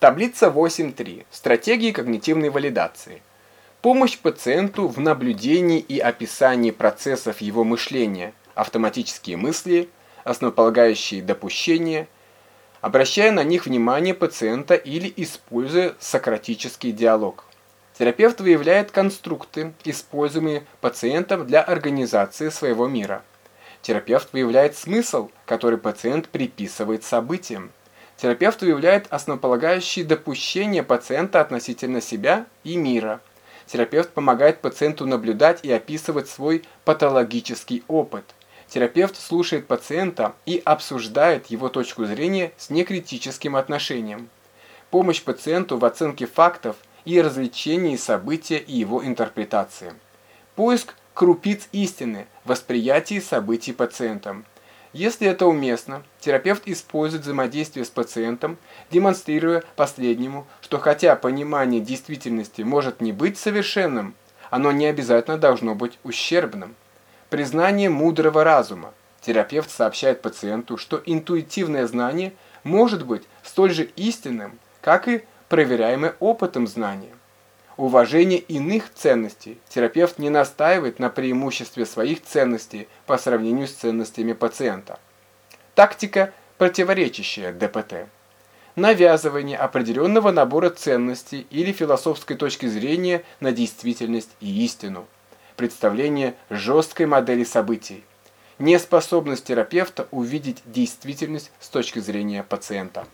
Таблица 8.3. Стратегии когнитивной валидации. Помощь пациенту в наблюдении и описании процессов его мышления, автоматические мысли, основополагающие допущения, обращая на них внимание пациента или используя сократический диалог. Терапевт выявляет конструкты, используемые пациентом для организации своего мира. Терапевт выявляет смысл, который пациент приписывает событиям. Терапевт выявляет основополагающие допущения пациента относительно себя и мира. Терапевт помогает пациенту наблюдать и описывать свой патологический опыт. Терапевт слушает пациента и обсуждает его точку зрения с некритическим отношением. Помощь пациенту в оценке фактов и развлечении события и его интерпретации. Поиск крупиц истины, восприятии событий пациентом. Если это уместно, терапевт использует взаимодействие с пациентом, демонстрируя последнему, что хотя понимание действительности может не быть совершенным, оно не обязательно должно быть ущербным. Признание мудрого разума. Терапевт сообщает пациенту, что интуитивное знание может быть столь же истинным, как и проверяемое опытом знание уважение иных ценностей. Терапевт не настаивает на преимуществе своих ценностей по сравнению с ценностями пациента. Тактика, противоречащая ДПТ. Навязывание определенного набора ценностей или философской точки зрения на действительность и истину. Представление жесткой модели событий. Неспособность терапевта увидеть действительность с точки зрения пациента.